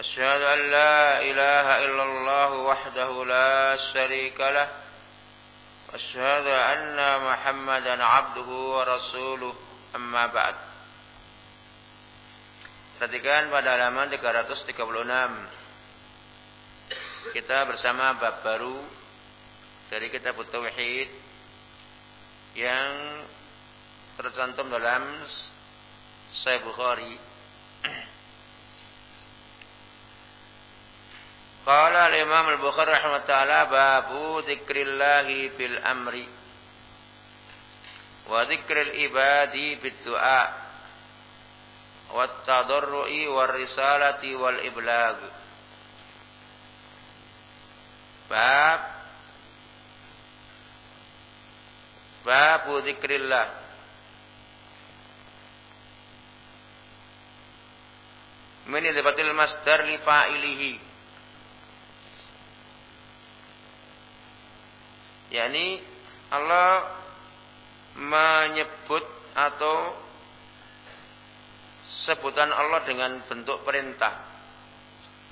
أشهد أن لا إله إلا الله وحده لا شريك له. أشهد أن محمدا عبده ورسوله. أما بعد. Perhatikan pada halaman 336 Kita bersama bab baru Dari kitab Tauhid Yang tercantum dalam Sayyid Bukhari. Qala al-Imam al-Bukhari rahimahullah babu dzikrillahi fil amri wa dzikril ibadi bid du'a wat tadarru'i war risalati wal iblag. Bab Babu dzikrillah. Min idbatil masdar li yakni Allah menyebut atau sebutan Allah dengan bentuk perintah.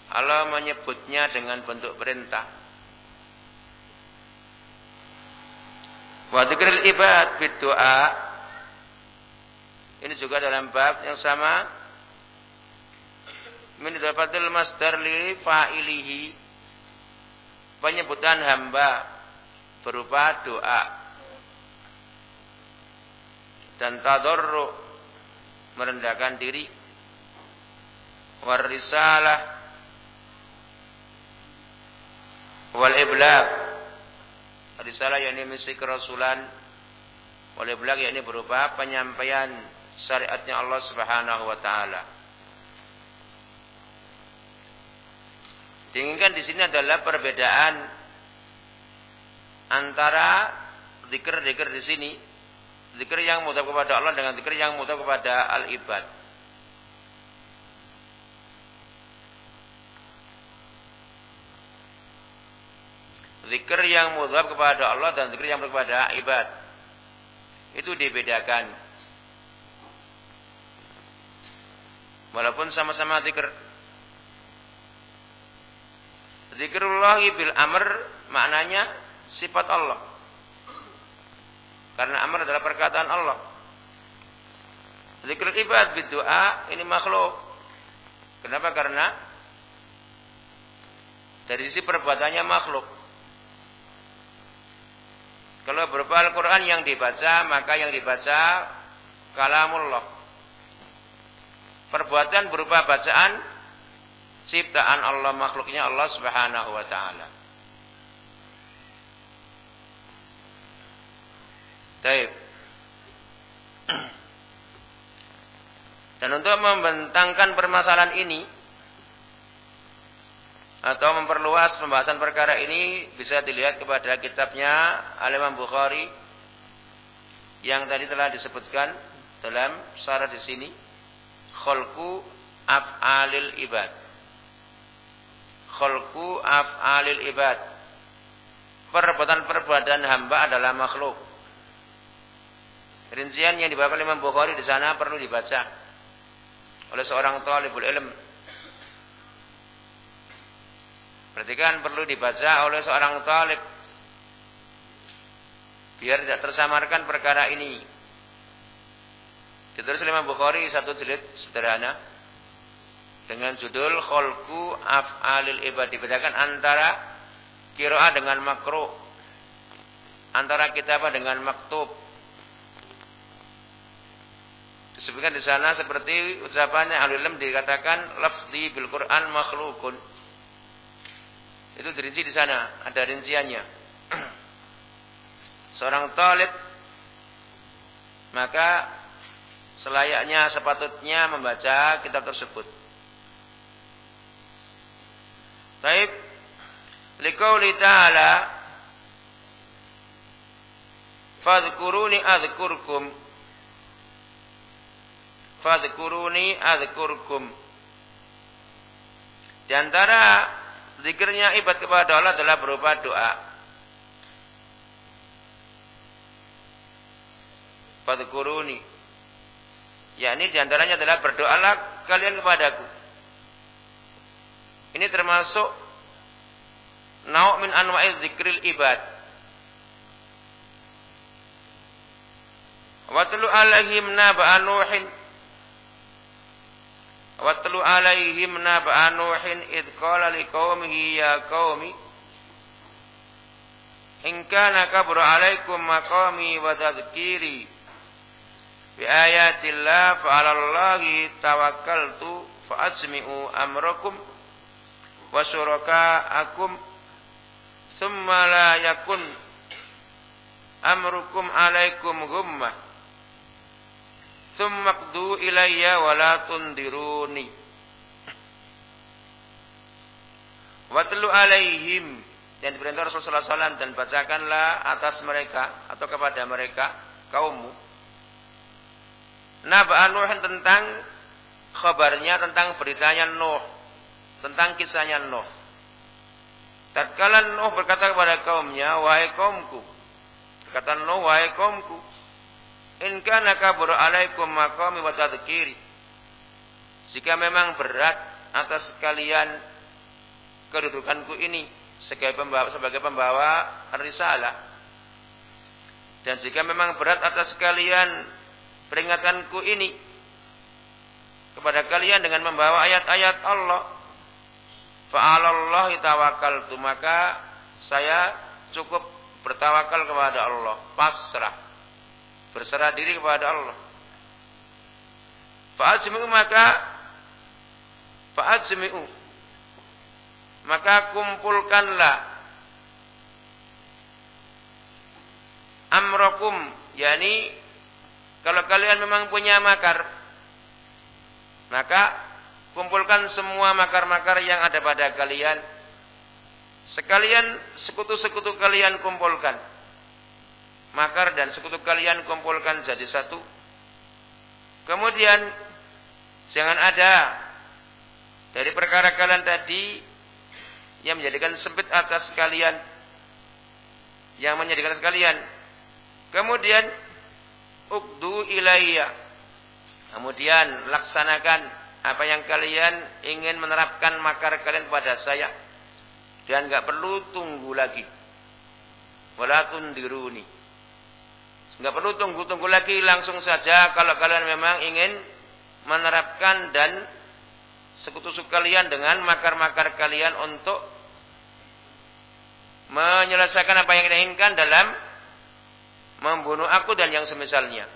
Allah menyebutnya dengan bentuk perintah. Wa dzikril ibad doa. Ini juga dalam bab yang sama. Min dapatil masdar li fa'ilihi. Penyebutan hamba berupa doa. Dan tadarru merendahkan diri. Warisalah. Wal iblag risalah yakni misi kerasulan. Wal iblag yakni berupa penyampaian syariatnya Allah Subhanahu wa taala. Diinginkan di sini adalah perbedaan antara zikir-zikir di sini zikir yang mudah kepada Allah dengan zikir yang mudah kepada al-ibad. Zikir yang mudah kepada Allah dan zikir yang mudah kepada ibad. Itu dibedakan. Walaupun sama-sama zikir. Zikrullah bil amr maknanya sifat Allah. Karena amr adalah perkataan Allah. Zikr ibad doa ini makhluk. Kenapa? Karena dari sisi perbuatannya makhluk. Kalau berupa Al-Quran yang dibaca, maka yang dibaca kalamullah. Perbuatan berupa bacaan, ciptaan Allah makhluknya Allah subhanahu wa ta'ala. Taib. Dan untuk membentangkan permasalahan ini atau memperluas pembahasan perkara ini bisa dilihat kepada kitabnya Al-Imam Bukhari yang tadi telah disebutkan dalam syarat di sini khalqu af'alil ibad. Khalqu af'alil ibad. Perbuatan-perbuatan hamba adalah makhluk. Rincian yang dibawa oleh Imam Bukhari di sana perlu dibaca oleh seorang talibul ilm. Perhatikan perlu dibaca oleh seorang talib biar tidak tersamarkan perkara ini. Ditulis oleh Imam Bukhari satu jilid sederhana dengan judul Kholku Af'alil Ibad dibedakan antara kiroah dengan makro antara kitabah dengan maktub Disebutkan di sana seperti ucapannya ahli ilm dikatakan lafzi bil Quran makhlukun. Itu dirinci di sana, ada rinciannya. Seorang talib maka selayaknya sepatutnya membaca kitab tersebut. Taib. Liqauli ta'ala Fadhkuruni adhkurkum Fadhkuruni adhkurkum Di antara zikirnya ibad kepada Allah adalah berupa doa. Fadhkuruni. Ya ini di antaranya adalah berdoalah kalian kepadaku. Ini termasuk nau' min anwa'iz zikril ibad. Watlu alaihim naba'a Nuhin. Watlu alaihim naba'a Nuhin id qala liqaumihi ya qaumi in kana kabura alaikum maqami wa tadhkiri bi ayatillah fa 'alallahi tawakkaltu fa asmi'u amrakum wa syurakaakum thumma la yakun amrukum alaikum ghummah qdu ilayya wa la tundiruni. Watlu alaihim. Dan diperintah Rasulullah SAW dan bacakanlah atas mereka atau kepada mereka kaummu. Naba Nuh tentang kabarnya tentang beritanya Nuh tentang kisahnya Nuh. Tatkala Nuh berkata kepada kaumnya, "Wahai kaumku," kata Nuh, "Wahai kaumku, in kana kabur alaikum maqami wa tadhkiri." Jika memang berat atas kalian kedudukanku ini sebagai pembawa, sebagai pembawa risalah dan jika memang berat atas kalian peringatanku ini kepada kalian dengan membawa ayat-ayat Allah Fa'alallahi tawakkaltu maka saya cukup bertawakal kepada Allah, pasrah. Berserah diri kepada Allah. Fa'ajmi'u maka fa'ajmi'u maka kumpulkanlah amrokum yakni kalau kalian memang punya makar maka Kumpulkan semua makar-makar yang ada pada kalian. Sekalian sekutu-sekutu kalian kumpulkan. Makar dan sekutu kalian kumpulkan jadi satu. Kemudian jangan ada dari perkara kalian tadi yang menjadikan sempit atas kalian. Yang menjadikan kalian. Kemudian ukdu ilayya. Kemudian laksanakan apa yang kalian ingin menerapkan makar kalian kepada saya dan nggak perlu tunggu lagi wala tundiruni nggak perlu tunggu-tunggu lagi langsung saja kalau kalian memang ingin menerapkan dan sekutu-sekutu kalian dengan makar-makar kalian untuk menyelesaikan apa yang kita inginkan dalam membunuh aku dan yang semisalnya.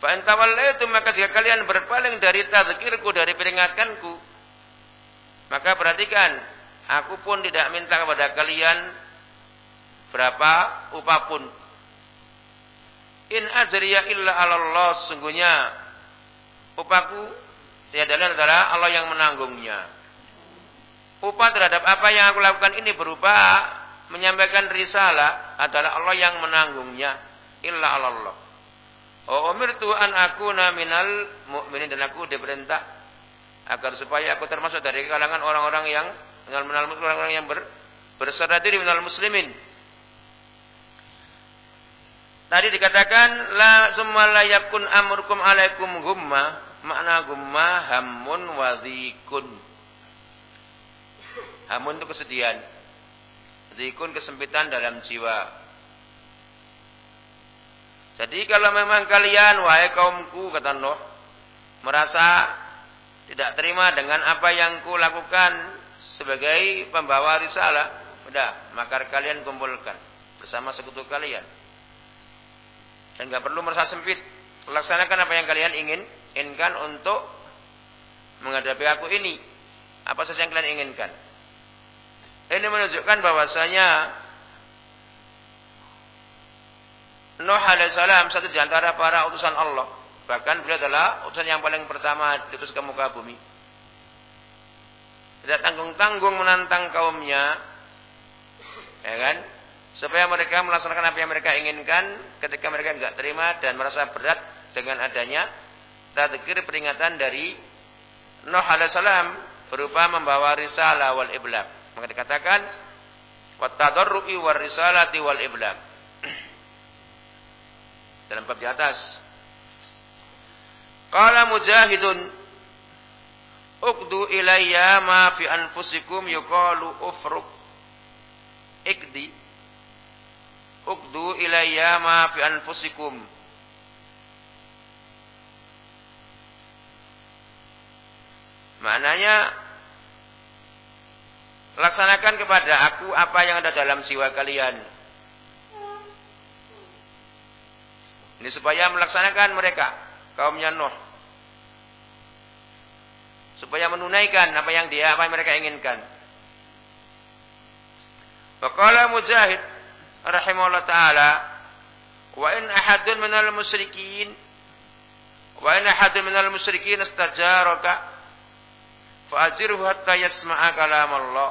Fa'intawallaitu maka jika kalian berpaling dari tazkirku dari peringatanku maka perhatikan aku pun tidak minta kepada kalian berapa upah pun in ajriya illa Allah sungguhnya upahku tiada lain adalah Allah yang menanggungnya. Upah terhadap apa yang aku lakukan ini berupa menyampaikan risalah adalah Allah yang menanggungnya. Illa Allah Oh umirtu an akuna minal mu'minin dan aku diperintah agar supaya aku termasuk dari kalangan orang-orang yang minal orang-orang yang ber, berserah diri minal muslimin. Tadi dikatakan la summa la yakun amrukum alaikum gumma, makna gumma hamun wadhikun. Hamun itu kesedihan. Dzikun kesempitan dalam jiwa. Jadi kalau memang kalian wahai kaumku kata Nuh merasa tidak terima dengan apa yang ku lakukan sebagai pembawa risalah, udah makar kalian kumpulkan bersama sekutu kalian. Dan nggak perlu merasa sempit. Laksanakan apa yang kalian ingin inginkan untuk menghadapi aku ini. Apa saja yang kalian inginkan. Ini menunjukkan bahwasanya Nuh alaihissalam satu di antara para utusan Allah. Bahkan beliau adalah utusan yang paling pertama diutus ke muka bumi. tidak tanggung-tanggung menantang kaumnya, ya kan? Supaya mereka melaksanakan apa yang mereka inginkan ketika mereka enggak terima dan merasa berat dengan adanya tadzkir peringatan dari Nuh alaihissalam berupa membawa risalah wal iblaq. Maka dikatakan wa tadarrui war risalati wal. Dalam bab di atas. Qala mujahidun Uqdu ilayya ma fi anfusikum yuqalu ufruk ikdi Uqdu ilayya ma fi anfusikum Maknanya laksanakan kepada aku apa yang ada dalam jiwa kalian. Ini supaya melaksanakan mereka kaumnya Nuh. Supaya menunaikan apa yang dia apa yang mereka inginkan. Faqala Mujahid rahimahullah taala wa in ahadun minal musyrikin wa in ahadun minal musyrikin istajaraka Fa'ajirhu hatta yasma'a kalam Allah.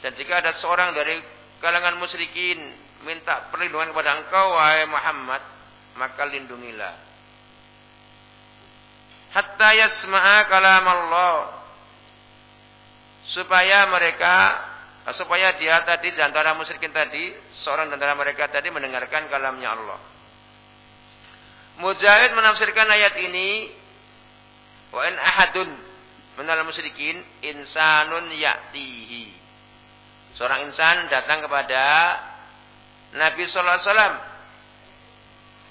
Dan jika ada seorang dari kalangan musyrikin minta perlindungan kepada engkau wahai Muhammad, maka lindungilah. Hatta yasma'a kalam Allah. Supaya mereka supaya dia tadi di antara musyrikin tadi, seorang di antara mereka tadi mendengarkan kalamnya Allah. Mujahid menafsirkan ayat ini wa in ahadun Menal musyrikin insanun ya'tihi. Seorang insan datang kepada Nabi sallallahu alaihi wasallam.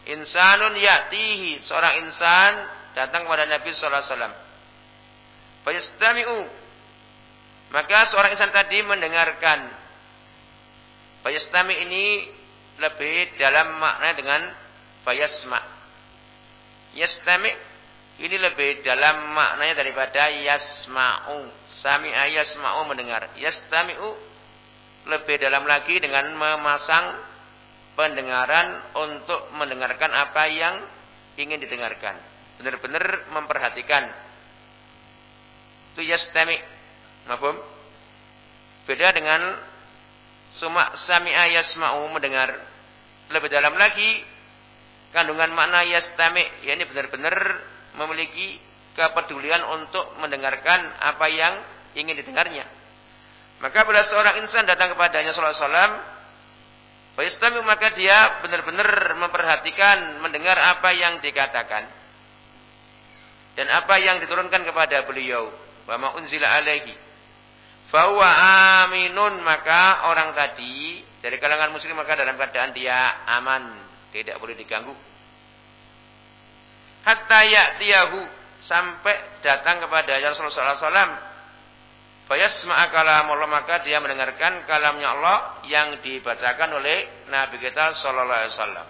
Insanun ya'tihi, seorang insan datang kepada Nabi sallallahu alaihi wasallam. Fayastami'u. Maka seorang insan tadi mendengarkan. Fayastami ini lebih dalam makna dengan fayasma. Yastami' Ini lebih dalam maknanya daripada yasma'u. Sami'a yasma'u mendengar. Yastami'u lebih dalam lagi dengan memasang pendengaran untuk mendengarkan apa yang ingin didengarkan. Benar-benar memperhatikan. Itu yastami'. Mafhum? Beda dengan suma sami'a yasma'u mendengar. Lebih dalam lagi kandungan makna yastami' ya ini benar-benar memiliki kepedulian untuk mendengarkan apa yang ingin didengarnya. Maka bila seorang insan datang kepadanya sallallahu alaihi wasallam, maka dia benar-benar memperhatikan, mendengar apa yang dikatakan. Dan apa yang diturunkan kepada beliau. Wa unzila alaihi. Fahuwa aminun maka orang tadi dari kalangan muslim maka dalam keadaan dia aman. Tidak boleh diganggu. Hatta ya'tiyahu sampai datang kepada Rasulullah sallallahu alaihi wasallam. Fayasma'a kalamullah maka dia mendengarkan kalamnya Allah yang dibacakan oleh Nabi kita sallallahu alaihi wasallam.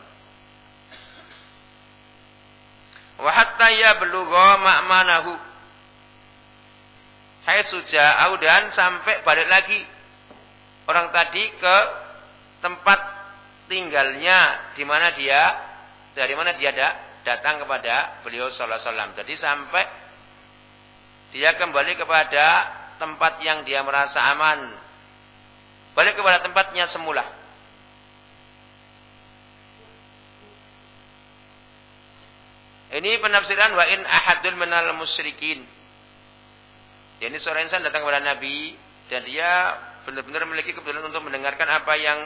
Wa hatta yablugha ma'manahu hai suja'au dan sampai balik lagi orang tadi ke tempat tinggalnya di mana dia dari mana dia ada datang kepada beliau sallallahu alaihi wasallam. Jadi sampai dia kembali kepada tempat yang dia merasa aman. Balik kepada tempatnya semula. Ini penafsiran wa in ahadun minal musyrikin. Jadi seorang insan datang kepada Nabi dan dia benar-benar memiliki kebetulan untuk mendengarkan apa yang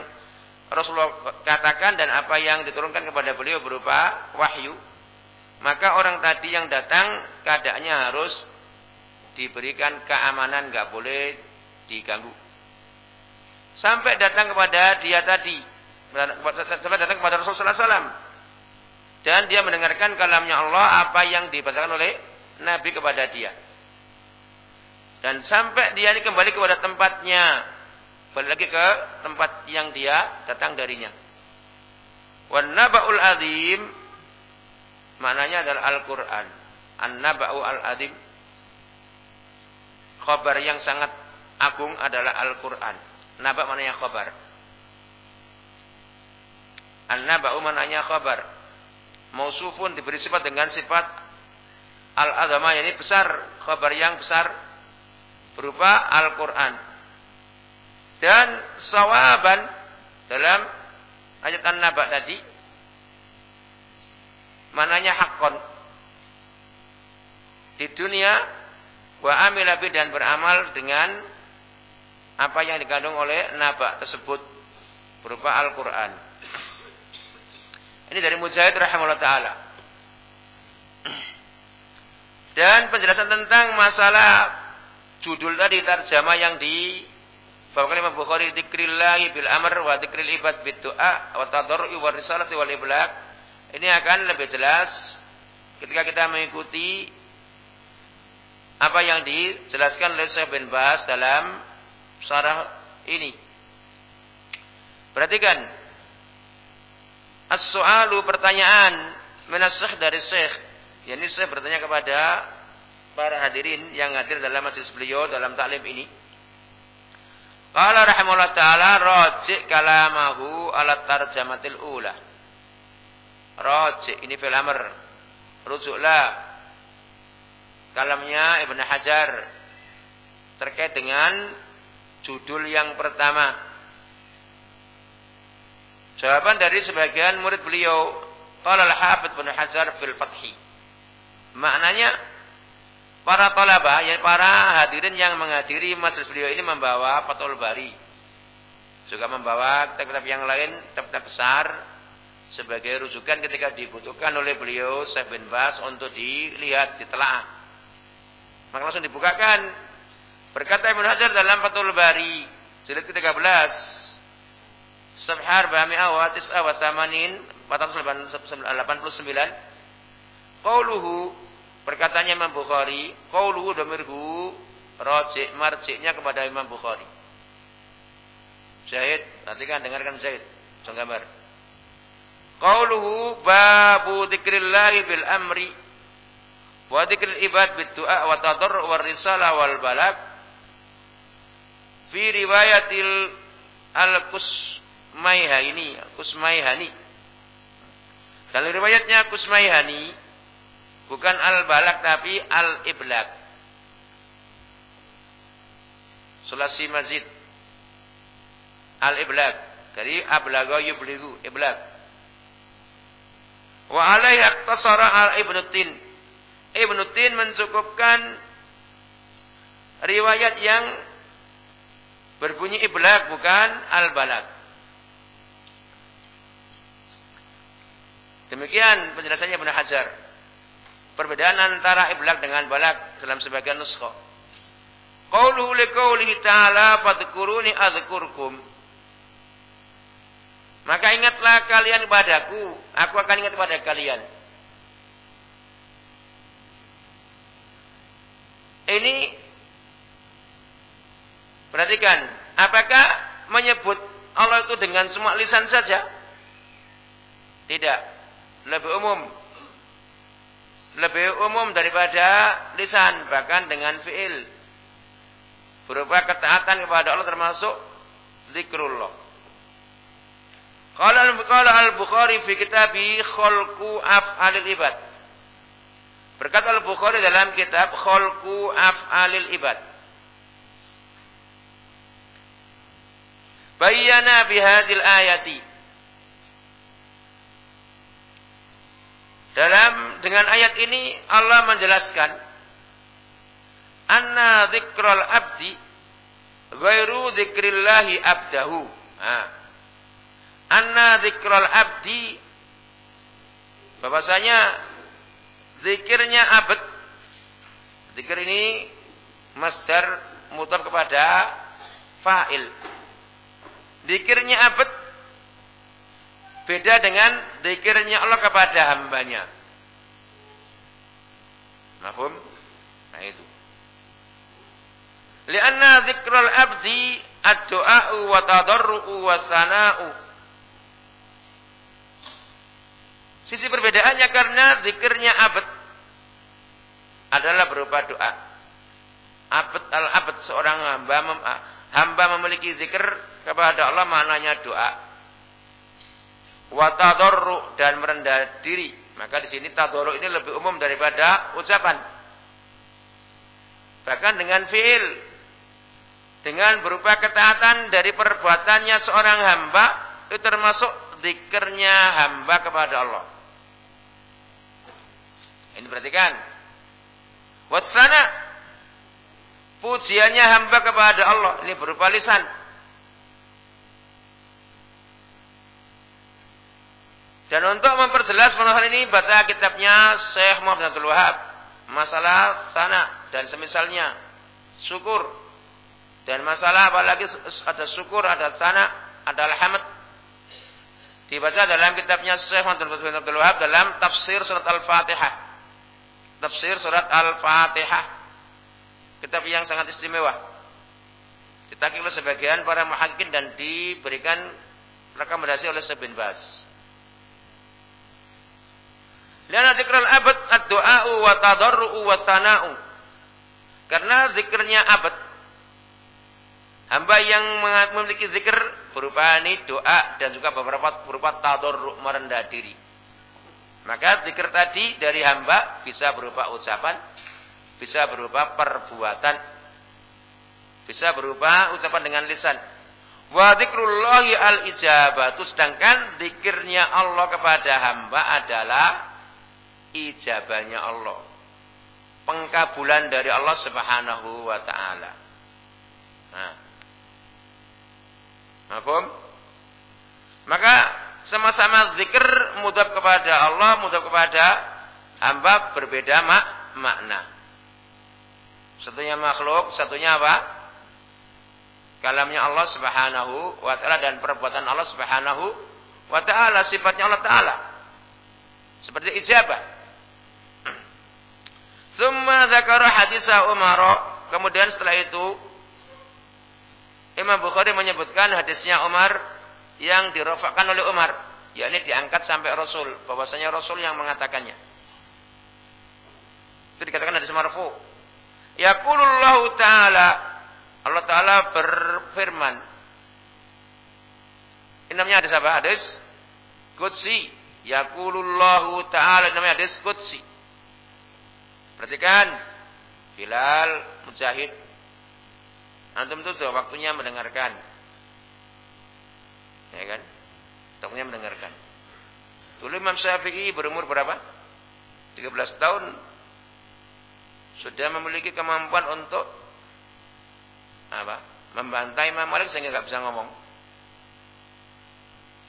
Rasulullah katakan dan apa yang diturunkan kepada beliau berupa wahyu maka orang tadi yang datang keadaannya harus diberikan keamanan, nggak boleh diganggu. Sampai datang kepada dia tadi, sampai datang kepada Rasulullah SAW. Dan dia mendengarkan kalamnya Allah apa yang dibacakan oleh Nabi kepada dia. Dan sampai dia ini kembali kepada tempatnya. Balik lagi ke tempat yang dia datang darinya. Wan naba'ul azim Maknanya adalah Al-Quran. An-Naba'u Al-Adim. Khobar yang sangat agung adalah Al-Quran. Naba maknanya khobar. An-Naba'u maknanya khobar. Mausufun diberi sifat dengan sifat Al-Adama. Ini besar. Khobar yang besar. Berupa Al-Qur'an. Dan sawaban dalam ayat An-Naba tadi mananya hakon. Di dunia wa amila dan beramal dengan apa yang dikandung oleh naba tersebut berupa Al-Qur'an. Ini dari Mujahid rahimahullah taala. Dan penjelasan tentang masalah judul tadi terjemah yang di bahwa Imam Bukhari dzikrillahi bil amr wa dzikril ibad bid du'a wa tadarrui wa risalati wal iblaq. Ini akan lebih jelas ketika kita mengikuti apa yang dijelaskan oleh Syekh bin Bas dalam syarah ini. Perhatikan. As-su'alu pertanyaan minas dari Syekh. Yani saya bertanya kepada para hadirin yang hadir dalam majelis beliau dalam taklim ini. Qala rahimahullah taala raji' kalamahu ala tarjamatil ula. Raji' ini fil amr. Rujuklah kalamnya Ibn Hajar terkait dengan judul yang pertama. Jawaban dari sebagian murid beliau, qala al-Hafidz Ibn Hajar fil Fathi. Maknanya para tolaba, ya para hadirin yang menghadiri majelis beliau ini membawa Fathul Bari. Juga membawa kitab-kitab yang lain, kitab-kitab besar sebagai rujukan ketika dibutuhkan oleh beliau Syekh bin Bas untuk dilihat, ditelaah. Maka langsung dibukakan. Berkata Ibn Hajar dalam Fathul Bari, jilid ke-13, Sabhar Bami'ah wa Tis'ah wa Samanin 489 Qauluhu perkataannya Imam Bukhari, qauluhu dhamirhu raji' marji'nya kepada Imam Bukhari. Syahid, nanti kan dengarkan Syahid, jangan gambar. Qauluhu babu dzikrillahi bil amri wa dzikril ibad bid du'a wa tadarru war risalah wal balak fi riwayatil al-Kusmaihani, Kusmaihani. Kalau riwayatnya Kusmaihani Bukan al-balak tapi al-iblak. Sulasi mazid. Al-iblak. Jadi ablaga yubligu. Iblak. Wa alaihi aktasara al-ibnu tin. Ibnu tin mencukupkan riwayat yang berbunyi iblak bukan al-balak. Demikian penjelasannya Ibnu Hajar. Perbedaan antara iblak dengan balak dalam sebagian nuskha. Qauluhu liqaulihi ta'ala fadhkuruni adzkurkum. Maka ingatlah kalian kepadaku, aku akan ingat kepada kalian. Ini perhatikan, apakah menyebut Allah itu dengan semua lisan saja? Tidak, lebih umum lebih umum daripada lisan bahkan dengan fiil berupa ketaatan kepada Allah termasuk zikrullah. Qala qala al-Bukhari fi kitabi khalqu af'alil ibad. Berkata al-Bukhari dalam kitab khalqu af'alil ibad. Bayyana bihadil ayati Dalam dengan ayat ini Allah menjelaskan anna dzikral abdi ghairu dzikrillahi abdahu. Nah. Anna dzikral abdi bahwasanya zikirnya abad zikir ini masdar mutar kepada fa'il. Zikirnya abad Beda dengan zikirnya Allah kepada hambanya. Mahfum? Nah itu. Lianna zikrul abdi ad-du'a'u wa tadarru'u wa sana'u. Sisi perbedaannya karena zikirnya abad adalah berupa doa. Abad al-abad seorang hamba hamba memiliki zikir kepada Allah maknanya doa wa dan merendah diri. Maka di sini tadarru ini lebih umum daripada ucapan. Bahkan dengan fiil dengan berupa ketaatan dari perbuatannya seorang hamba itu termasuk zikirnya hamba kepada Allah. Ini perhatikan. Wasana pujiannya hamba kepada Allah ini berupa lisan. Dan untuk memperjelas masalah ini baca kitabnya Syekh Muhammad Abdul Wahab masalah sana dan semisalnya. Syukur. Dan masalah apalagi ada syukur ada sana ada alhamd. Dibaca dalam kitabnya Syekh Muhammad Abdul Wahab dalam tafsir surat Al-Fatihah. Tafsir surat Al-Fatihah. Kitab yang sangat istimewa. Ditakik oleh sebagian para muhakkin dan diberikan rekomendasi oleh Syekh Bas Lihat zikral abad ad-du'a'u wa tadarru'u wa sana'u. Karena zikirnya abad. Hamba yang memiliki zikir berupa ini doa dan juga beberapa berupa tadarru' merendah diri. Maka zikir tadi dari hamba bisa berupa ucapan, bisa berupa perbuatan, bisa berupa ucapan dengan lisan. Wa zikrullahi al-ijabatu sedangkan zikirnya Allah kepada hamba adalah ijabahnya Allah. Pengkabulan dari Allah Subhanahu wa taala. Nah. Maka sama-sama zikir mudhaf kepada Allah, mudhaf kepada hamba berbeda mak makna. Satunya makhluk, satunya apa? Kalamnya Allah Subhanahu wa taala dan perbuatan Allah Subhanahu wa taala, sifatnya Allah taala. Seperti ijabah. Thumma dzakara hadisa Umar. Kemudian setelah itu Imam Bukhari menyebutkan hadisnya Umar yang dirofakkan oleh Umar, yakni diangkat sampai Rasul, bahwasanya Rasul yang mengatakannya. Itu dikatakan hadis marfu. Yaqulullahu taala Allah taala berfirman. Ini namanya hadis apa? Hadis qudsi. Yaqulullahu taala namanya hadis qudsi. Perhatikan. Bilal, Mujahid. Antum itu sudah waktunya mendengarkan. Ya kan? Waktunya mendengarkan. Dulu Imam Syafi'i berumur berapa? 13 tahun. Sudah memiliki kemampuan untuk apa? Membantai Imam Malik sehingga nggak bisa ngomong.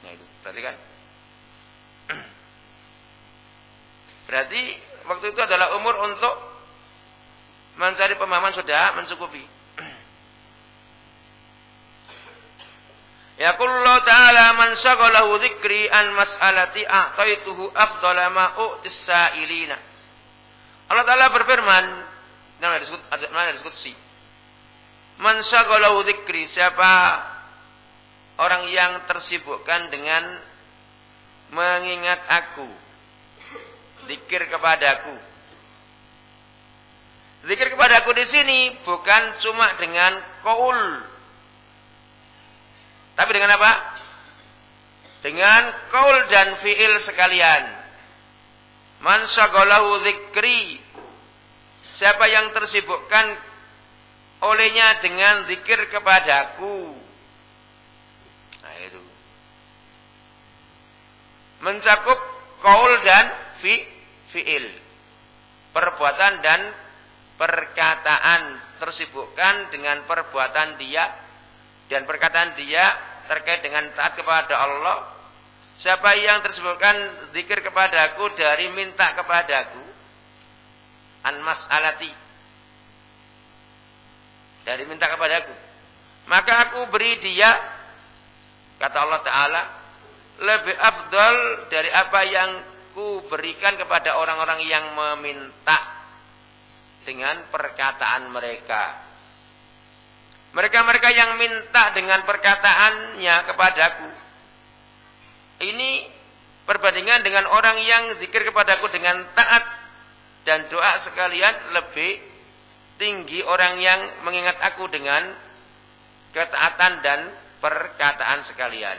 Nah itu, perhatikan. Berarti waktu itu adalah umur untuk mencari pemahaman sudah mencukupi. Yaqullu ta'ala man syaghalahu dzikri an mas'alati a'taituhu afdhala ma u'tis sa'ilina. Allah Ta'ala berfirman dalam ada disebut si. Man syaghalahu dzikri siapa orang yang tersibukkan dengan mengingat aku zikir kepadaku. Zikir kepadaku di sini bukan cuma dengan kaul. Tapi dengan apa? Dengan kaul dan fiil sekalian. Man syagalahu zikri. Siapa yang tersibukkan olehnya dengan zikir kepadaku. Nah itu. Mencakup kaul dan fi fiil. Perbuatan dan perkataan tersibukkan dengan perbuatan dia dan perkataan dia terkait dengan taat kepada Allah. Siapa yang tersibukkan zikir kepadaku dari minta kepadaku an mas'alati dari minta kepadaku maka aku beri dia kata Allah taala lebih afdal dari apa yang ku berikan kepada orang-orang yang meminta dengan perkataan mereka. Mereka-mereka yang minta dengan perkataannya kepadaku. Ini perbandingan dengan orang yang zikir kepadaku dengan taat dan doa sekalian lebih tinggi orang yang mengingat aku dengan ketaatan dan perkataan sekalian.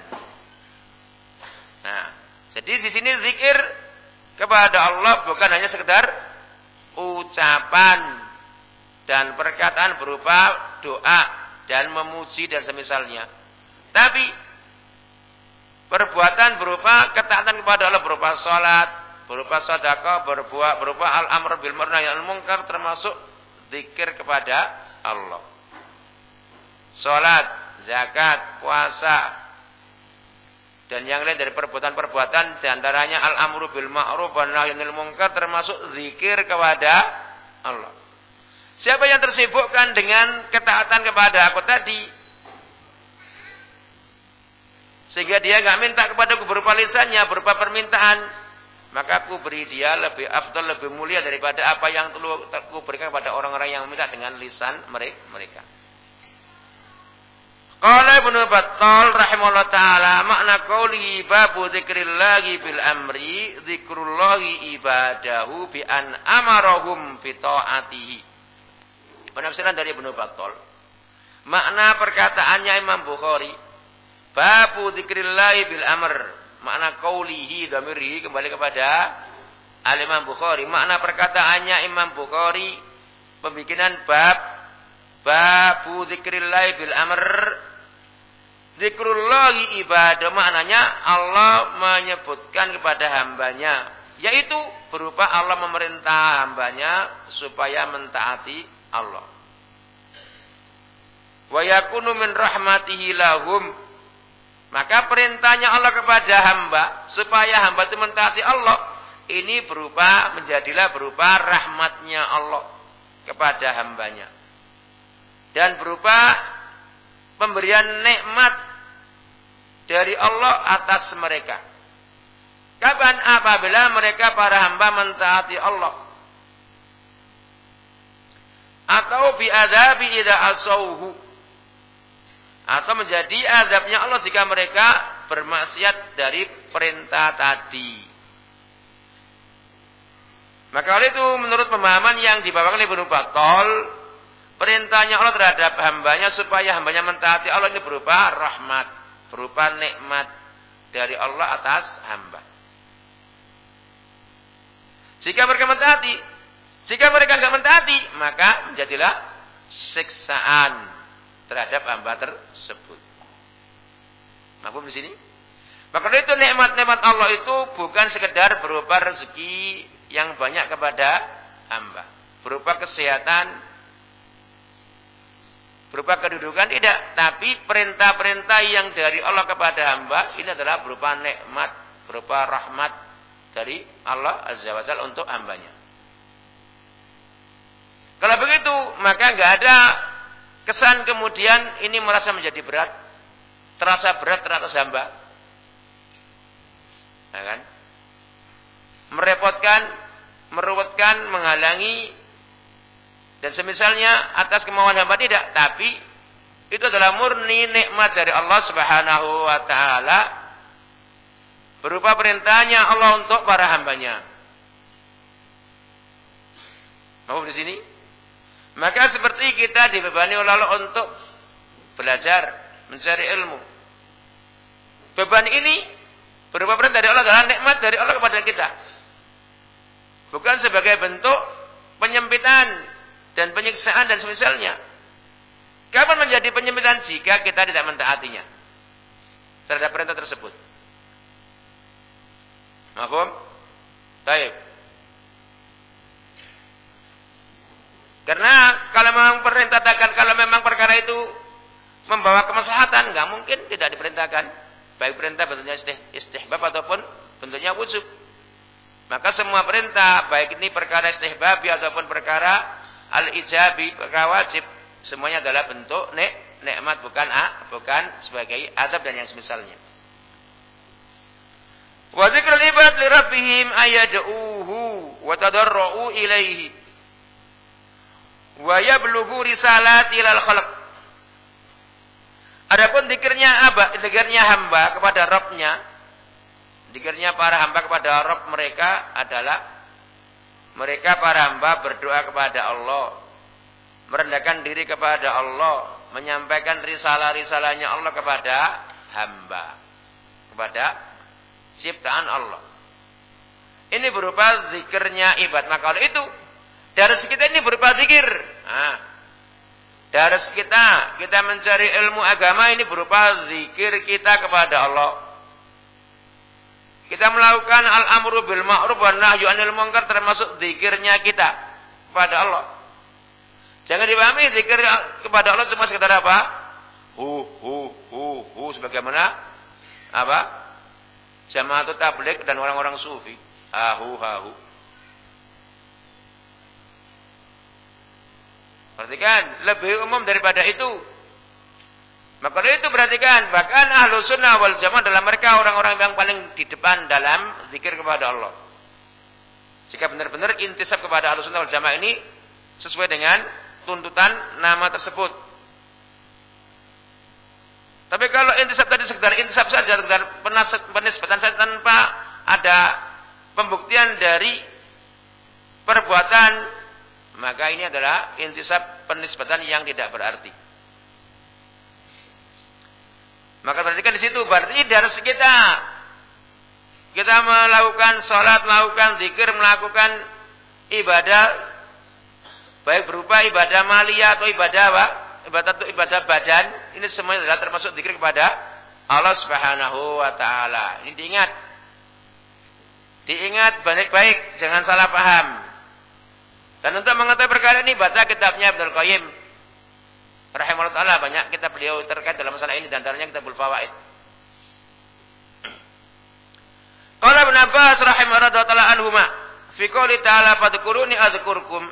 Nah, jadi di sini zikir kepada Allah bukan hanya sekedar ucapan dan perkataan berupa doa dan memuji dan semisalnya. Tapi perbuatan berupa ketaatan kepada Allah berupa salat, berupa sedekah, berupa al-amr bil ma'ruf nahi munkar termasuk zikir kepada Allah. Salat, zakat, puasa, dan yang lain dari perbuatan-perbuatan di antaranya al-amru bil ma'ruf wa nahyi anil munkar termasuk zikir kepada Allah. Siapa yang tersibukkan dengan ketaatan kepada aku tadi sehingga dia nggak minta kepada aku berupa lisannya, berupa permintaan, maka aku beri dia lebih afdal, lebih mulia daripada apa yang telah aku berikan kepada orang-orang yang minta dengan lisan mereka. Qala Ibnu Battal rahimahullah taala makna qaulihi babu dzikrillahi bil amri dzikrullahi ibadahu bi an amarahum bi taatihi. Penafsiran dari Ibnu Battal. Makna perkataannya Imam Bukhari babu dzikrillahi bil amr makna qaulihi dhamiri kembali kepada Al Imam Bukhari makna perkataannya Imam Bukhari pembikinan bab babu dzikrillahi bil amr Zikrullahi ibadah maknanya Allah menyebutkan kepada hambanya. Yaitu berupa Allah memerintah hambanya supaya mentaati Allah. Wa yakunu min rahmatihi lahum. Maka perintahnya Allah kepada hamba supaya hamba itu mentaati Allah. Ini berupa menjadilah berupa rahmatnya Allah kepada hambanya. Dan berupa pemberian nikmat dari Allah atas mereka. Kapan apabila mereka para hamba mentaati Allah? Atau biadabi ida asauhu. Atau menjadi azabnya Allah jika mereka bermaksiat dari perintah tadi. Maka oleh itu menurut pemahaman yang dibawakan oleh Ibnu Battal, perintahnya Allah terhadap hambanya supaya hambanya mentaati Allah ini berupa rahmat berupa nikmat dari Allah atas hamba. Jika mereka mentaati, jika mereka enggak mentaati, maka menjadilah siksaan terhadap hamba tersebut. Maksud di sini? Maka itu nikmat-nikmat Allah itu bukan sekedar berupa rezeki yang banyak kepada hamba. Berupa kesehatan, berupa kedudukan tidak, tapi perintah-perintah yang dari Allah kepada hamba ini adalah berupa nikmat, berupa rahmat dari Allah Azza wa Jalla untuk hambanya. Kalau begitu, maka nggak ada kesan kemudian ini merasa menjadi berat, terasa berat terhadap hamba. Ya kan? Merepotkan, meruwetkan, menghalangi dan semisalnya atas kemauan hamba tidak, tapi itu adalah murni nikmat dari Allah Subhanahu wa taala berupa perintahnya Allah untuk para hambanya. Mau di sini? Maka seperti kita dibebani oleh Allah untuk belajar, mencari ilmu. Beban ini berupa perintah dari Allah adalah nikmat dari Allah kepada kita. Bukan sebagai bentuk penyempitan dan penyiksaan dan semisalnya. Kapan menjadi penyempitan jika kita tidak mentaatinya terhadap perintah tersebut? Mahfum? Baik. Karena kalau memang perintah kalau memang perkara itu membawa kemaslahatan, nggak mungkin tidak diperintahkan. Baik perintah bentuknya istihbab ataupun bentuknya wujub. Maka semua perintah, baik ini perkara istihbab ataupun perkara al-ijabi perkara wajib semuanya adalah bentuk nek nikmat bukan a bukan sebagai adab dan yang semisalnya. Wa dzikrul ibad li rabbihim ayad'uhu wa tadarra'u ilaihi wa yablughu risalat ilal khalq. Adapun zikirnya apa? Zikirnya hamba kepada Rabbnya. Zikirnya para hamba kepada Rabb mereka adalah mereka para hamba berdoa kepada Allah. Merendahkan diri kepada Allah. Menyampaikan risalah-risalahnya Allah kepada hamba. Kepada ciptaan Allah. Ini berupa zikirnya ibad. Maka kalau itu, dari sekitar ini berupa zikir. Nah, Daras kita, kita mencari ilmu agama ini berupa zikir kita kepada Allah. Kita melakukan al-amru bil ma'ruf wa nahyu anil munkar termasuk zikirnya kita kepada Allah. Jangan dipahami zikir kepada Allah cuma sekedar apa? Hu hu hu hu sebagaimana apa? Jamaah tabligh dan orang-orang sufi. Ahu hahu. Perhatikan, lebih umum daripada itu. Maka itu perhatikan, bahkan ahlu sunnah wal jamaah dalam mereka orang-orang yang paling di depan dalam zikir kepada Allah. Jika benar-benar intisab kepada ahlu sunnah wal jamaah ini sesuai dengan tuntutan nama tersebut. Tapi kalau intisab tadi sekedar intisab saja, sekedar penisbatan saja tanpa ada pembuktian dari perbuatan maka ini adalah intisab penisbatan yang tidak berarti. Maka perhatikan di situ berarti dari kita kita melakukan sholat, melakukan zikir, melakukan ibadah baik berupa ibadah malia atau ibadah apa? Ibadah atau ibadah badan, ini semuanya adalah termasuk zikir kepada Allah Subhanahu wa taala. Ini diingat. Diingat baik-baik, jangan salah paham. Dan untuk mengetahui perkara ini baca kitabnya Abdul Qayyim rahimahullah taala banyak kitab beliau terkait dalam masalah ini dan antaranya kitabul fawaid. Qala Ibn Abbas rahimahullah taala anhuma fi qouli ta'ala fadhkuruni adzkurkum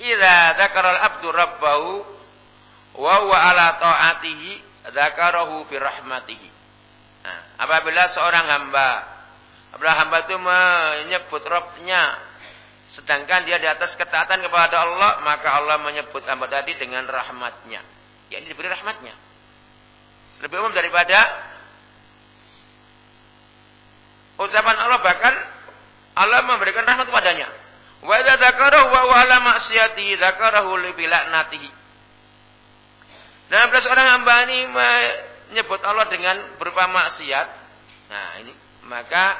idza dzakara al-abdu rabbahu wa huwa ala ta'atihi dzakarahu fi rahmatihi. Nah, apabila seorang hamba apabila hamba itu menyebut Rabbnya Sedangkan dia di atas ketaatan kepada Allah, maka Allah menyebut hamba tadi dengan rahmatnya. Ya ini diberi rahmatnya. Lebih umum daripada ucapan Allah bahkan Allah memberikan rahmat kepadanya. Wa idza dzakarahu wa ala ma'siyati dzakarahu li bilaknatihi. Dan belas orang hamba ini menyebut Allah dengan berupa maksiat. Nah, ini maka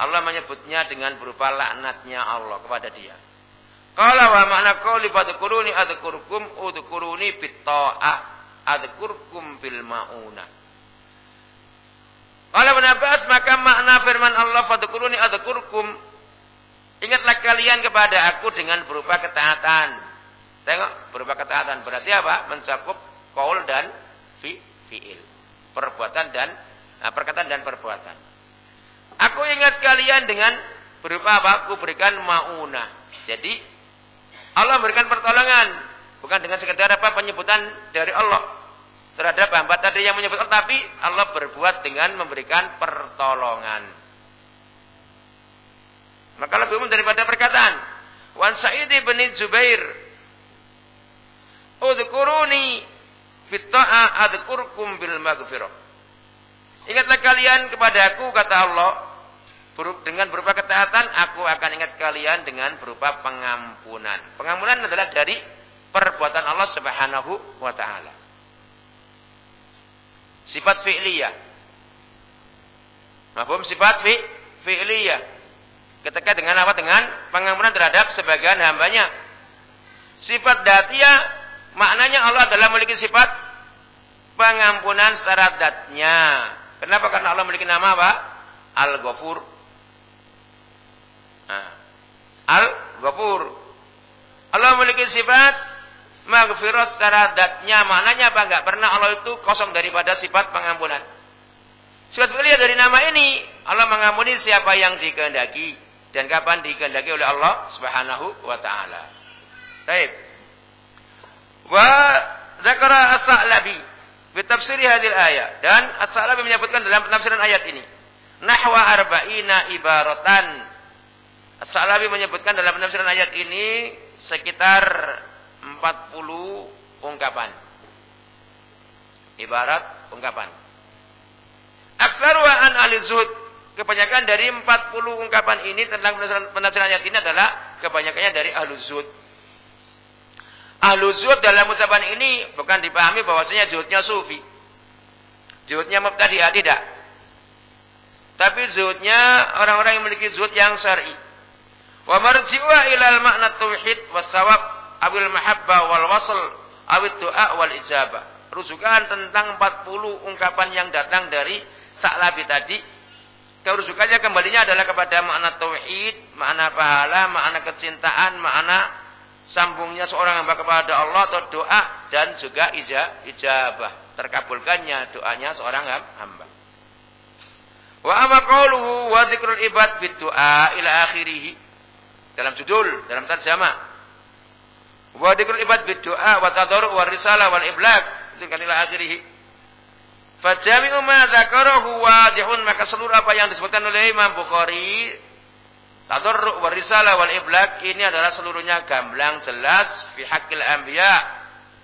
Allah menyebutnya dengan berupa laknatnya Allah kepada dia. Kalau wa makna qauli fadkuruni adzkurkum udkuruni bit ta'ah adzkurkum bil mauna. Kalau menabas maka makna firman Allah fadkuruni adzkurkum ingatlah kalian kepada aku dengan berupa ketaatan. Tengok berupa ketaatan berarti apa? Mencakup kaul dan fi fiil. Perbuatan dan nah, perkataan dan perbuatan. Aku ingat kalian dengan berupa apa? Aku berikan maunah. Jadi Allah berikan pertolongan, bukan dengan sekedar apa penyebutan dari Allah terhadap hamba tadi yang menyebut Allah, tapi Allah berbuat dengan memberikan pertolongan. Maka lebih umum daripada perkataan. Wan Sa'id bin Zubair Udhkuruni fit ta'a adhkurkum bil maghfirah. Ingatlah kalian kepada aku kata Allah dengan berupa ketaatan aku akan ingat kalian dengan berupa pengampunan. Pengampunan adalah dari perbuatan Allah Subhanahu wa taala. Sifat fi'liyah. Mahfum sifat fi fi'liyah. Ketika dengan apa? Dengan pengampunan terhadap sebagian hambanya. Sifat datiyah maknanya Allah adalah memiliki sifat pengampunan secara datnya. Kenapa? Karena Allah memiliki nama apa? Al-Ghafur Nah. Al-Ghafur. Allah memiliki sifat maghfirah secara datnya. Maknanya apa? Enggak pernah Allah itu kosong daripada sifat pengampunan. Sifat mulia dari nama ini, Allah mengampuni siapa yang dikehendaki dan kapan dikehendaki oleh Allah Subhanahu wa taala. Baik. Wa zakara as-Sa'labi fi tafsir hadhihi ayat dan as-Sa'labi menyebutkan dalam penafsiran ayat ini nahwa arba'ina ibaratan As-Salabi menyebutkan dalam penafsiran ayat ini sekitar 40 ungkapan. Ibarat ungkapan. Aksaru an ahli zuhud. Kebanyakan dari 40 ungkapan ini tentang penafsiran, penafsiran ayat ini adalah kebanyakannya dari ahlu zuhud. Ahlu zuhud dalam ucapan ini bukan dipahami bahwasanya zuhudnya sufi. Zuhudnya mubtadi'ah tidak. Tapi zuhudnya orang-orang yang memiliki zuhud yang syar'i. Wa marji'uha ilal makna tauhid was sawab awil mahabba wal wasl awit doa wal ijabah. Rujukan tentang 40 ungkapan yang datang dari Sa'labi tadi. Kerujukannya kembalinya adalah kepada makna tauhid, makna pahala, makna kecintaan, makna sambungnya seorang hamba kepada Allah atau doa dan juga ijabah. Terkabulkannya doanya seorang hamba. Wa amma qawluhu wa dzikrul ibad bid du'a ila akhirih. Dalam judul, dalam terjemah. Wa dzikrul ibad bid du'a wa tadarru wa risalah wal iblaq. Itu kan ila akhirih. Fajami'u ma dzakarahu wadihun maka seluruh apa yang disebutkan oleh Imam Bukhari tadarru wa risalah wal iblaq ini adalah seluruhnya gamblang jelas fi haqqil anbiya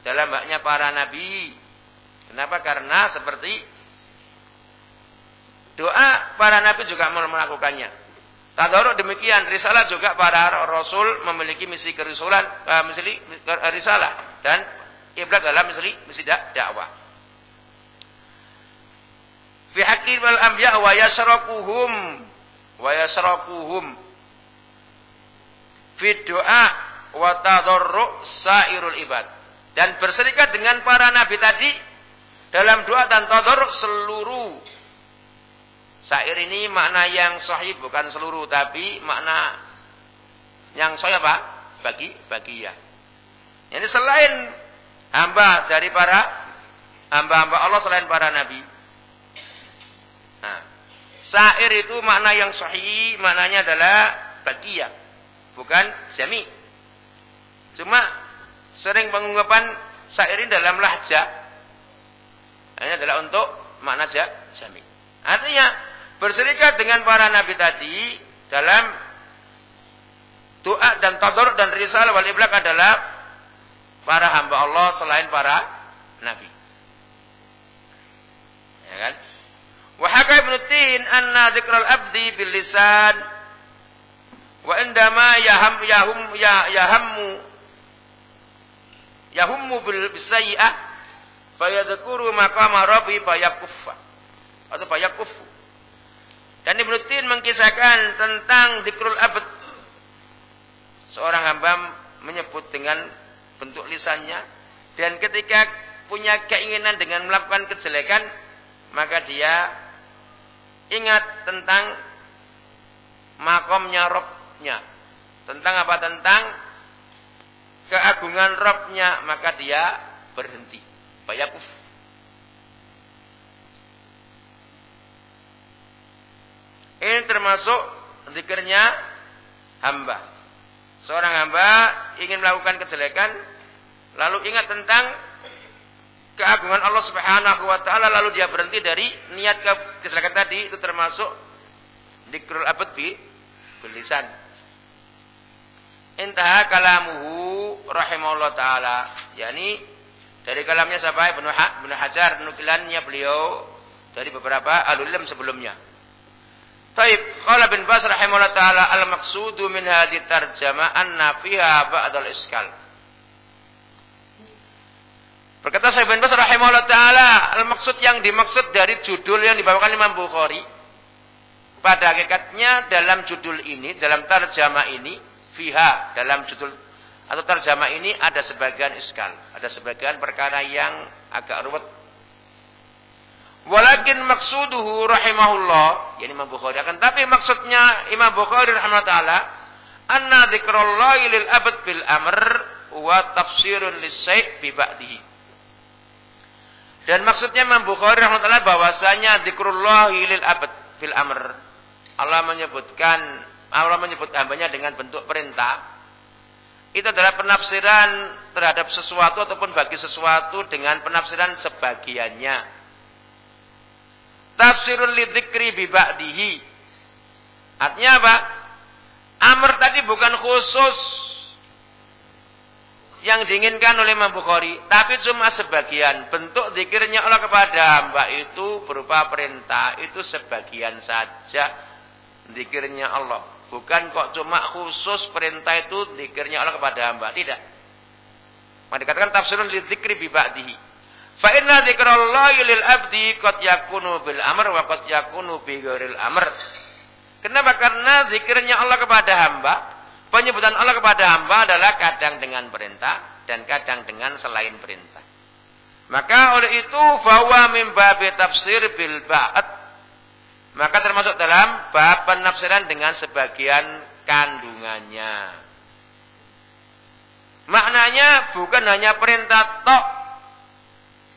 dalam haknya para nabi. Kenapa? Karena seperti Doa para nabi juga melakukannya. Tadaruk demikian, risalah juga para rasul memiliki misi kerisulan, uh, misi risalah dan iblat dalam misi misi dakwah. Fi haqqil wal anbiya wa yasraquhum wa yasraquhum fi doa wa tadarru sairul ibad dan berserikat dengan para nabi tadi dalam doa dan tadarruk seluruh Sair ini makna yang sahih bukan seluruh tapi makna yang sahih apa? Bagi bagi ya. Ini selain hamba dari para hamba-hamba Allah selain para nabi. Nah, sair itu makna yang sahih, maknanya adalah ya, bukan jami. Cuma sering pengungkapan sair ini dalam lahja. Ini adalah untuk makna jami. Artinya berserikat dengan para nabi tadi dalam doa dan tador dan risalah wal iblak adalah para hamba Allah selain para nabi. Ya kan? Wa haka Ibnu Tin anna dzikral abdi bil lisan wa indama yaham yahum ya yahammu yahummu bil sayyi'ah fayadhkuru maqama rabbi fayakuffa atau fayakuffu dan Ibnu Tin mengkisahkan tentang dikrul abad. Seorang hamba menyebut dengan bentuk lisannya. Dan ketika punya keinginan dengan melakukan kejelekan, maka dia ingat tentang makomnya robnya. Tentang apa? Tentang keagungan robnya. Maka dia berhenti. Bayakuf. Ini termasuk zikirnya hamba. Seorang hamba ingin melakukan kejelekan, lalu ingat tentang keagungan Allah Subhanahu wa taala lalu dia berhenti dari niat kejelekan tadi itu termasuk zikrul abad bi bilisan. Intaha kalamuhu rahimahullah taala. yakni dari kalamnya siapa? Ibnu Hajar nukilannya beliau dari beberapa alulim sebelumnya. Taib, qala bin Bas rahimahullah taala al-maqsudu min hadhihi tarjamah anna fiha ba'dal iskal. Berkata Syekh bin Bas rahimahullah taala, al-maksud yang dimaksud dari judul yang dibawakan Imam Bukhari pada hakikatnya dalam judul ini, dalam tarjamah ini, fiha dalam judul atau tarjamah ini ada sebagian iskal, ada sebagian perkara yang agak ruwet Walakin maksuduhu rahimahullah, yani Imam Bukhari akan tapi maksudnya Imam Bukhari rahimahullah taala anna dzikrallahi lil abad bil amr wa tafsirun lisai' bi ba'dihi. Dan maksudnya Imam Bukhari rahimahullah bahwasanya dzikrullahi lil abad bil amr. Allah menyebutkan Allah menyebut hambanya dengan bentuk perintah. Itu adalah penafsiran terhadap sesuatu ataupun bagi sesuatu dengan penafsiran sebagiannya tafsirul lidzikri bi ba'dihi. Artinya apa? Amr tadi bukan khusus yang diinginkan oleh Imam Bukhari, tapi cuma sebagian. Bentuk zikirnya Allah kepada hamba itu berupa perintah, itu sebagian saja zikirnya Allah. Bukan kok cuma khusus perintah itu zikirnya Allah kepada hamba, tidak. Maka dikatakan tafsirun lidzikri bi ba'dihi. Fa inna dzikrallahi lil abdi qad yakunu bil amr wa qad yakunu bi ghairil amr. Kenapa? Karena zikirnya Allah kepada hamba penyebutan Allah kepada hamba adalah kadang dengan perintah dan kadang dengan selain perintah. Maka oleh itu bahwa mimba tafsir bil ba'at maka termasuk dalam bab penafsiran dengan sebagian kandungannya. Maknanya bukan hanya perintah tok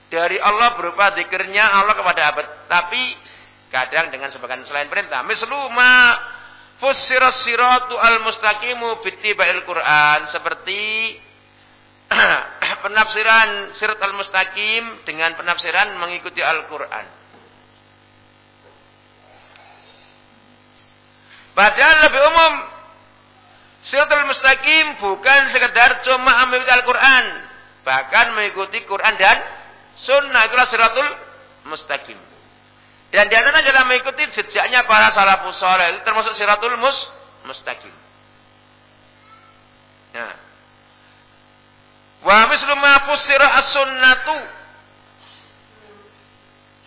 dari Allah berupa zikirnya Allah kepada abad, tapi kadang dengan sebagian selain perintah. Mislu ma fussiras siratu al-mustaqimu bittibail Qur'an seperti penafsiran sirat al-mustaqim dengan penafsiran mengikuti Al-Qur'an. Padahal lebih umum Siratul mustaqim bukan sekedar cuma mengikuti Al-Quran. Bahkan mengikuti Quran dan sunnah. Itulah siratul mustaqim. Dan di antara adalah mengikuti jejaknya para salafus soleh. Itu termasuk siratul mus mustaqim. Nah. Wa mislu ma fussira as-sunnatu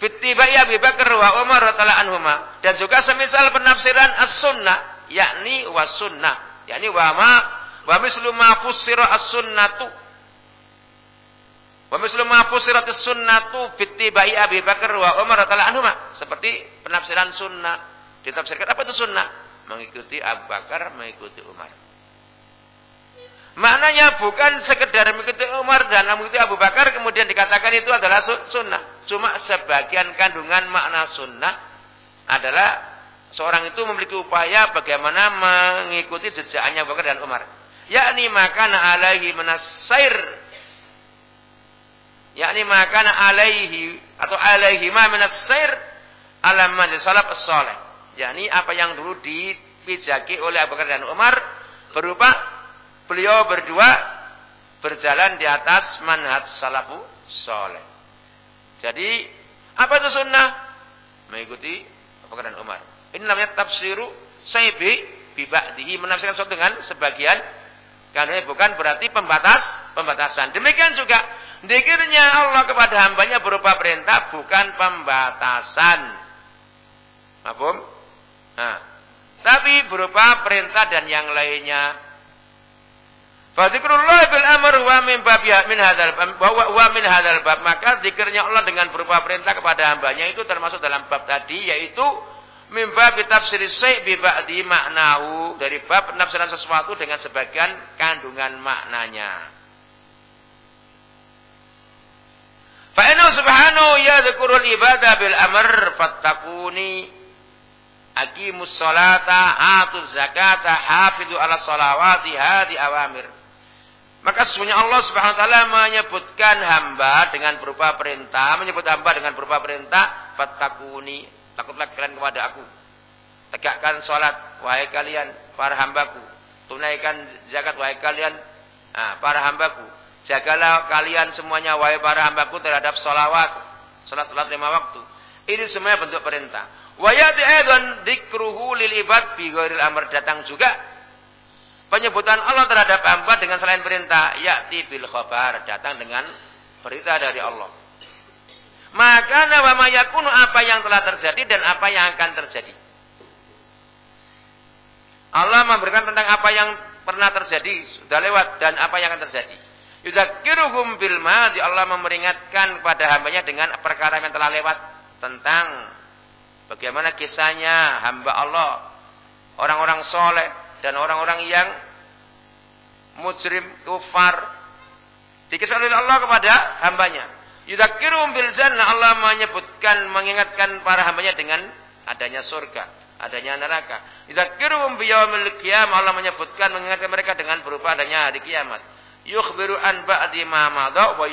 Fittibai Abi Bakar wa Umar radhiyallahu anhuma dan juga semisal penafsiran as-sunnah yakni was sunnah yakni wa ma wa mislu ma fussira as-sunnatu wa mislu ma fussirat as-sunnatu bittibai Abi Bakar wa Umar radhiyallahu anhuma seperti penafsiran sunnah ditafsirkan apa itu sunnah mengikuti Abu Bakar mengikuti Umar Maknanya bukan sekedar mengikuti Umar dan mengikuti Abu Bakar kemudian dikatakan itu adalah sunnah. Cuma sebagian kandungan makna sunnah adalah seorang itu memiliki upaya bagaimana mengikuti jejaknya Bakar dan Umar. Yakni makana alaihi menasair. Yakni makana alaihi atau alaihi ma menasair alam majlis salaf as-salih. Yakni apa yang dulu dipijaki oleh Abu Bakar dan Umar berupa beliau berdua berjalan di atas manhaj salafu soleh. Jadi apa itu sunnah? Mengikuti Abu Bakar dan Umar. Ini namanya tafsiru saybi biba'dihi menafsirkan sesuatu dengan sebagian karena bukan berarti pembatas pembatasan. Demikian juga dikirnya Allah kepada hambanya berupa perintah bukan pembatasan. Mahfum? Nah, tapi berupa perintah dan yang lainnya. Fadikrullah bil amr wa min bab min hadzal wa min hadzal bab maka zikirnya Allah dengan berupa perintah kepada hambanya itu termasuk dalam bab tadi yaitu mimba tafsir syai' bi ba'di maknahu dari bab penafsiran sesuatu dengan sebagian kandungan maknanya. Fa inna subhanahu yadhkurul ibadah bil amr fattakuni aqimus salata atuz zakata hafizu ala salawati hadi awamir. Maka sesungguhnya Allah Subhanahu wa taala menyebutkan hamba dengan berupa perintah, menyebut hamba dengan berupa perintah fattakuni Takutlah kalian kepada aku. Tegakkan sholat, wahai kalian, para hambaku. Tunaikan zakat, wahai kalian, nah, para hambaku. Jagalah kalian semuanya, wahai para hambaku, terhadap sholawat. Sholat-sholat lima waktu. Ini semuanya bentuk perintah. Wayati aidan dikruhu lil ibad bi amr datang juga penyebutan Allah terhadap hamba dengan selain perintah yakti bil khabar datang dengan berita dari Allah maka wa mayakunu apa yang telah terjadi dan apa yang akan terjadi. Allah memberikan tentang apa yang pernah terjadi, sudah lewat dan apa yang akan terjadi. Yudzakiruhum bil madi Allah memperingatkan kepada hambanya dengan perkara yang telah lewat tentang bagaimana kisahnya hamba Allah, orang-orang soleh dan orang-orang yang mujrim, kufar. Dikisah oleh Allah kepada hambanya. Yudzakirum bil jannah Allah menyebutkan mengingatkan para hambanya dengan adanya surga, adanya neraka. Yudzakirum biyaumil Allah menyebutkan mengingatkan mereka dengan berupa adanya hari kiamat. Yukhbiru an ba'di ma madha wa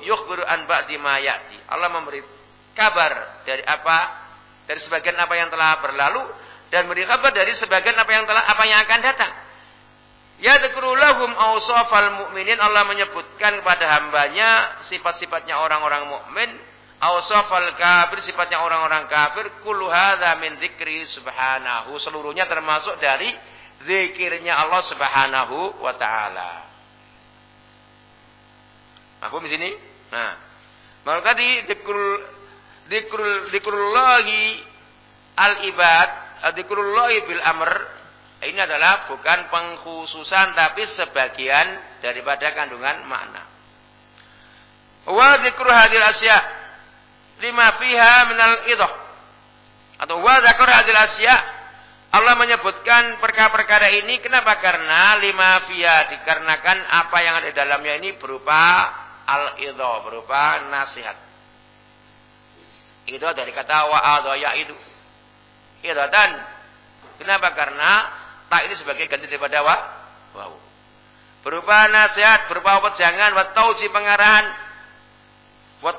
yukhbiru an ba'di ma ya'ti. Allah memberi kabar dari apa dari sebagian apa yang telah berlalu dan memberi kabar dari sebagian apa yang telah apa yang akan datang. Ya lahum awsafal mu'minin Allah menyebutkan kepada hambanya sifat-sifatnya orang-orang mukmin, awsafal kafir sifatnya orang-orang kafir, kullu hadza min dzikri subhanahu. Seluruhnya termasuk dari zikirnya Allah Subhanahu wa taala. Aku di sini? Nah, maka tadi dzikrul dzikrul dzikrullahi al ibad, dzikrullahi bil amr Ini adalah bukan pengkhususan tapi sebagian daripada kandungan makna. Wa dzikru hadil asya lima fiha minal idah. Atau wa dzikru hadil asya Allah menyebutkan perkara-perkara ini kenapa? Karena lima fiha dikarenakan apa yang ada di dalamnya ini berupa al-idha, berupa nasihat. Itu dari kata wa ya itu. Idatan. Kenapa? Karena tak ini sebagai ganti daripada wa wow. Berupa nasihat, berupa jangan, wa tauji pengarahan, wa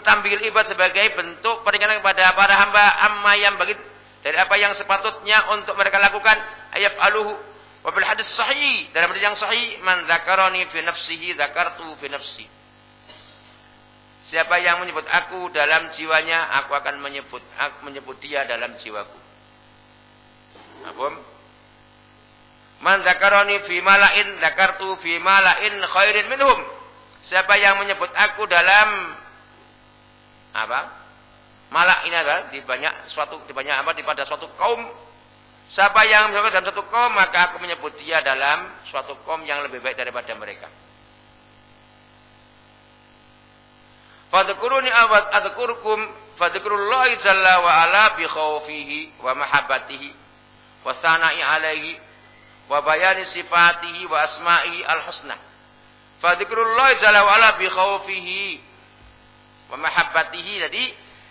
tambil ibad sebagai bentuk peringatan kepada para hamba amma yang bagi dari apa yang sepatutnya untuk mereka lakukan ayat aluhu wa bil hadis sahih dalam hadis yang sahih man dzakarani fi nafsihi dzakartu fi nafsi Siapa yang menyebut aku dalam jiwanya, aku akan menyebut aku menyebut dia dalam jiwaku. Apa? Man dzakarani fi malain dzakartu fi malain khairin minhum. Siapa yang menyebut aku dalam apa? Malak ini adalah di banyak suatu di banyak apa di pada suatu kaum. Siapa yang menyebut dalam suatu kaum maka aku menyebut dia dalam suatu kaum yang lebih baik daripada mereka. Fadkuruni awat adkurkum fadkurullahi jalla wa ala bi khawfihi wa mahabbatihi wa sana'i alaihi wa bayani sifatihi wa asma'ihi al-husna. Fadkurullahi jalla wa ala bi khawfihi wa mahabbatihi. Jadi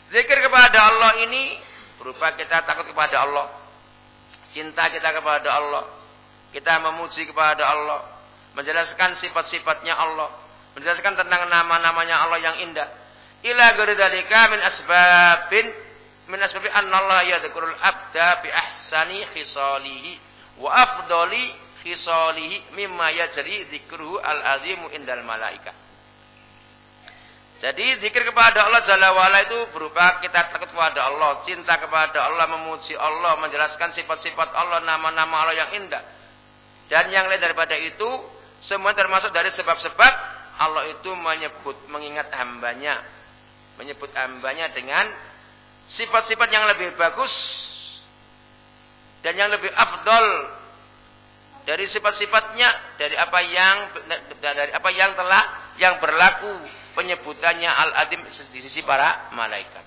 zikir kepada Allah ini berupa kita takut kepada Allah. Cinta kita kepada Allah. Kita memuji kepada Allah. Menjelaskan sifat-sifatnya Allah menjelaskan tentang nama-namanya Allah yang indah. Ila dzalika min asbabin min asbabi annallaha yadhkurul abda bi ahsani khisalihi wa afdali khisalihi mimma yajri dzikruhu al-azimu indal malaika. Jadi zikir kepada Allah Jalla wa'ala itu berupa kita takut kepada Allah, cinta kepada Allah, memuji Allah, menjelaskan sifat-sifat Allah, nama-nama Allah yang indah. Dan yang lain daripada itu, semua termasuk dari sebab-sebab Allah itu menyebut mengingat hambanya menyebut hambanya dengan sifat-sifat yang lebih bagus dan yang lebih afdol dari sifat-sifatnya dari apa yang dari apa yang telah yang berlaku penyebutannya al-adim di sisi para malaikat.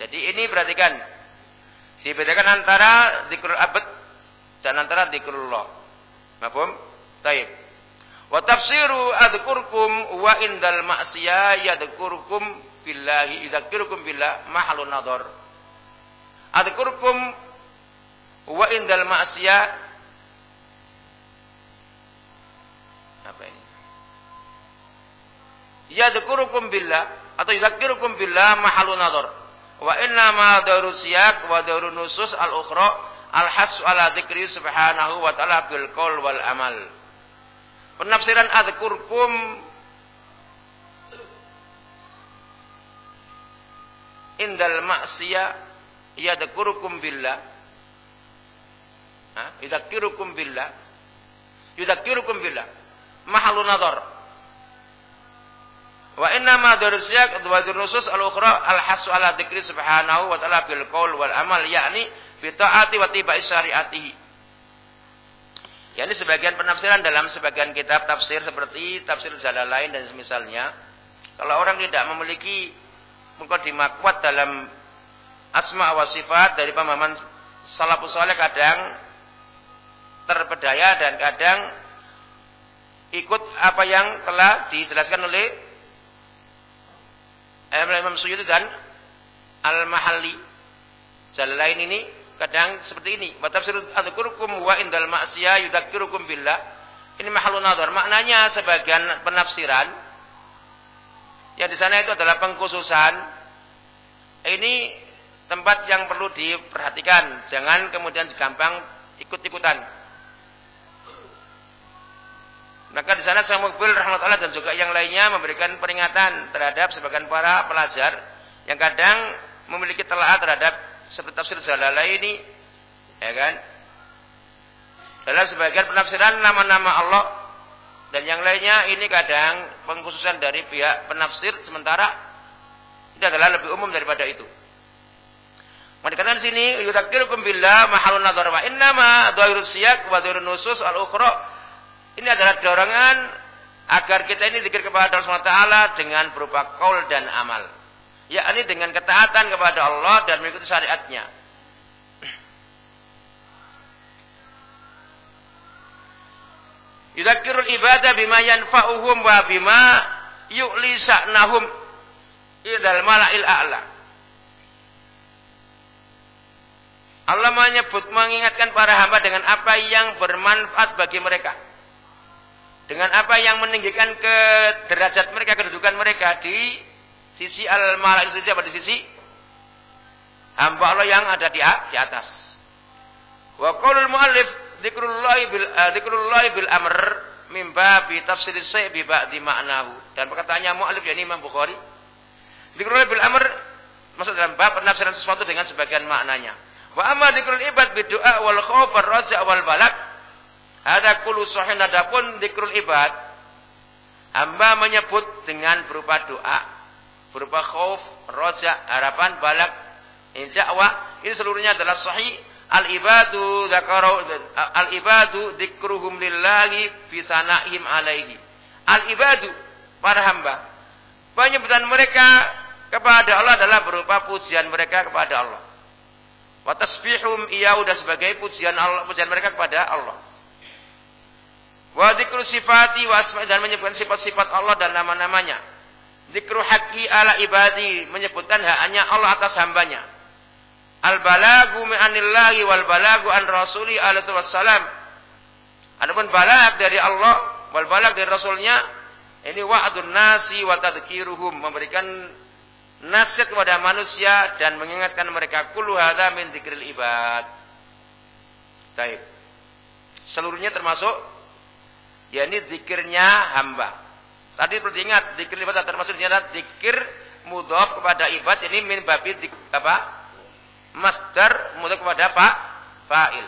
Jadi ini perhatikan dibedakan antara zikrul abad dan antara zikrullah. Mahfum? Taib. Wa tafsiru adzkurkum wa indal ma'siyah yadzkurkum billahi idzakirukum billah mahalun nadhar. Adzkurkum wa indal ma'siyah apa ini? Yadzkurukum billah atau yadzakirukum billah mahalun nadhar. Wa inna ma darusiyak wa darun nusus al-ukhra al-hasu ala dzikri subhanahu wa ta'ala bil qaul wal amal. Penafsiran adzkurkum indal maksiyah yadkurukum billah. Ha? Yudzakirukum billah. Yudzakirukum billah. Mahalun nadhar. Wa inna ma darusiyak wa nusus al-ukhra al-hasu ala dzikri subhanahu wa ta'ala bil qaul wal amal yakni fi ta'ati wa tibai syariatihi. Ya ini sebagian penafsiran dalam sebagian kitab tafsir seperti tafsir lain dan semisalnya. Kalau orang tidak memiliki mukadimah kuat dalam asma wa sifat dari pemahaman salafus saleh kadang terpedaya dan kadang ikut apa yang telah dijelaskan oleh Imam Suyuti dan Al-Mahalli. lain ini kadang seperti ini. Wa tafsir adzkurukum wa indal ma'siyah yudzakirukum billah. Ini mahalun nadhar. Maknanya sebagian penafsiran yang di sana itu adalah pengkhususan. Ini tempat yang perlu diperhatikan. Jangan kemudian gampang ikut-ikutan. Maka di sana Syekh Mukbil rahmatullah dan juga yang lainnya memberikan peringatan terhadap sebagian para pelajar yang kadang memiliki telah terhadap seperti tafsir ini, ya kan? Dalam sebagian penafsiran nama-nama Allah dan yang lainnya ini kadang pengkhususan dari pihak penafsir sementara ini adalah lebih umum daripada itu. Maka sini yudzakirukum billah mahalun nadhar wa innama dhairus siyak wa dhairun nusus al ukhra. Ini adalah dorongan agar kita ini dikir kepada Allah SWT dengan berupa kaul dan amal. Yakni dengan ketaatan kepada Allah dan mengikuti syariatnya. Yudzakirul ibadah bima yanfa'uhum wa bima yu'li sa'nahum idal mala'il a'la. Allah menyebut mengingatkan para hamba dengan apa yang bermanfaat bagi mereka. Dengan apa yang meninggikan ke derajat mereka, kedudukan mereka di sisi al-mala sisi apa di sisi hamba Allah yang ada di, di atas. Wa qaulul muallif dzikrullahi bil uh, dzikrullahi bil amr min babi tafsir say bi ba'di ma'nahu. Dan perkataannya muallif yakni Imam Bukhari. Dzikrullahi bil amr masuk dalam bab penafsiran sesuatu dengan sebagian maknanya. Wa amma dzikrul ibad bidu'a wal khauf raja wal balak. Ada kullu sahih adapun dzikrul ibad hamba menyebut dengan berupa doa, berupa khauf, raja, harapan, balak, dakwah ini seluruhnya adalah sahih al ibadu zakaru al ibadu dzikruhum lillahi fi sanaihim alaihi. Al ibadu para hamba penyebutan mereka kepada Allah adalah berupa pujian mereka kepada Allah. Wa tasbihum iyau dan sebagai pujian Allah, pujian mereka kepada Allah. Wa dzikru sifati wa dan menyebutkan sifat-sifat Allah dan nama-namanya. Dzikru haqqi ala ibadi menyebutkan haknya Allah atas hambanya. Al balagu anillahi wal balagu an rasuli alaihi wassalam. Adapun balag dari Allah wal balag dari rasulnya ini wa'dun nasi wa tadhkiruhum memberikan nasihat kepada manusia dan mengingatkan mereka kullu hadza min dzikril ibad. Taib. Seluruhnya termasuk yakni zikirnya hamba. Tadi perlu diingat zikir ibad termasuk ternyata zikir mudhaf kepada ibad ini min babi dik, apa? Masdar mudhaf kepada apa? Fa'il.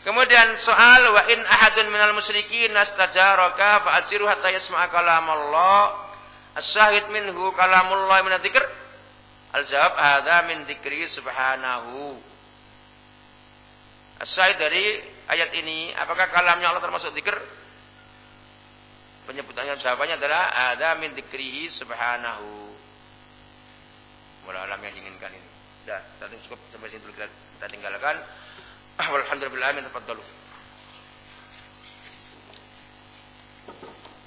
Kemudian soal wa in ahadun minal musyrikin nastajaraka fa'ajiru hatta yasma'a kalam Allah As-syahid minhu kalamullah min dzikr. Al-jawab hadza min dzikri subhanahu. As-syahid dari ayat ini, apakah kalamnya Allah termasuk dzikir? Penyebutannya jawabannya adalah ada min dzikrihi subhanahu. Mula alam yang diinginkan ini. Dah, tadi cukup sampai sini dulu kita, kita tinggalkan. Alhamdulillah min tafaddalu.